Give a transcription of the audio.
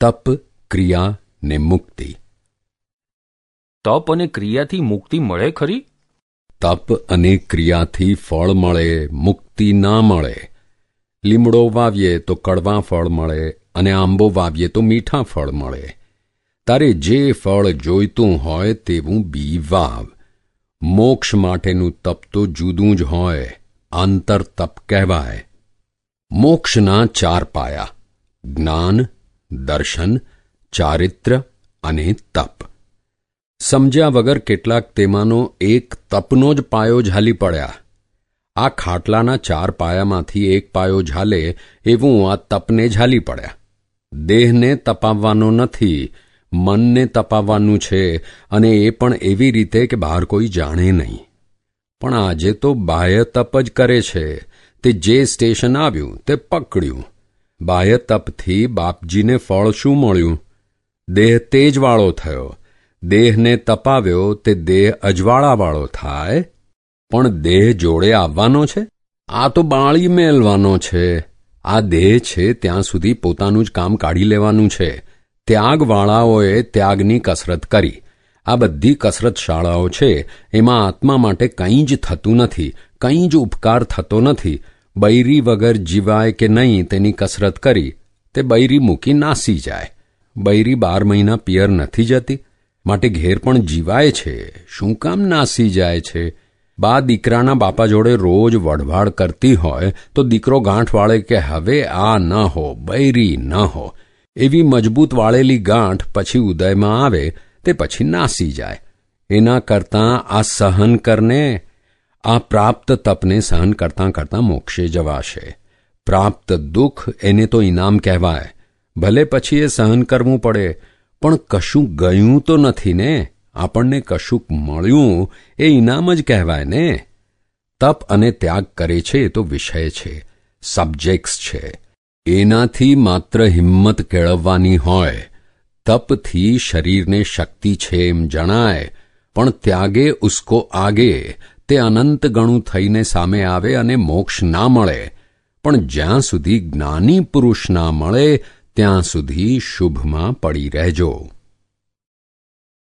તપ ક્રિયા ને મુક્તિ. તપ અને ક્રિયાથી મુક્તિ મળે ખરી? તપ અને ક્રિયાથી ફળ મળે મુક્તિ ના મળે. લીમડો વાવીએ તો કડવા ફળ મળે અને આંબો વાવીએ તો મીઠા ફળ મળે. તારે જે ફળ જોઈતું હોય તેવું બી વાવ. મોક્ષ માટેનું તપ તો જુદું જ હોય આંતર તપ કહેવાય. મોક્ષના ચાર પાયા. જ્ઞાન દર્શન, ચારિત્ર અને તપ. સમજ્યા વગર કેટલાક તેમાંનો એક તપનો જ પાયો ઝાલી પડ્યા. આ ખાટલાના ચાર પાયામાંથી એક પાયો ઝાલે એવું આ તપને ઝાલી પડ્યા. દેહને તપાવવાનો નથી, મનને તપાવવાનું છે અને એ પણ એવી રીતે કે બહાર કોઈ જાણે નહીં. પણ આજે તો બાહ્ય તપ જ કરે છે. તે જે સ્ટેશન આવ્યું તે પકડ્યું. બાહ્ય તપથી બાપજીને ફળ શું મળ્યું? દેહ તેજવાળો થયો. દેહને તપાવ્યો તે દેહ અજવાળાવાળો થાય. પણ દેહ જોડે આવવાનો છે? આ તો બાળી મેલવાનો છે. આ દેહ છે ત્યાં સુધી પોતાનું જ કામ કાઢી લેવાનું છે. ત્યાગવાળાઓએ ત્યાગની કસરત કરી. આ બધી કસરત શાળાઓ છે. એમાં આત્મા માટે કંઈ જ થતું નથી. કંઈ જ ઉપકાર થતો નથી. બૈરી વગર જીવાય કે નહીં તેની કસરત કરી, તે બૈરી મૂકી નાસી જાય. બૈરી બાર મહિના પિયર નથી જતી, માટે ઘેર પણ જીવાય છે. શું કામ નાસી જાય છે? બા દીકરાના બાપા જોડે રોજ વઢવાડ કરતી હોય, તો દીકરો ગાંઠ વાળે કે હવે આ ન હો, બૈરી ન હો. એવી મજબૂત વાળેલી ગાંઠ પછી ઉદયમાં આવે, તે પછી નાસી જાય. એના કરતાં આ સહન કરને આ પ્રાપ્ત તપને સહન કરતાં કરતાં મોક્ષે જવાશે. પ્રાપ્ત દુઃખ એને તો ઇનામ કહેવાય. ભલે પછી એ સહન કરવું પડે, પણ કશું ગયું તો નથી ને? આપણને કશુંક મળ્યું એ ઇનામ જ કહેવાય ને? તપ અને ત્યાગ કરે છે એ તો વિષય છે સબ્જેક્ટ્સ છે. એનાથી માત્ર હિંમત કેળવવાની હોય. તપથી શરીરને શક્તિ છે એમ જણાય, પણ ત્યાગે ઉસકો આગે તે અનંત ગણું થઈને સામે આવે અને મોક્ષ ના મળે. પણ જ્યાં સુધી જ્ઞાની પુરુષ ના મળે, ત્યાં સુધી શુભમાં પડી રહેજો.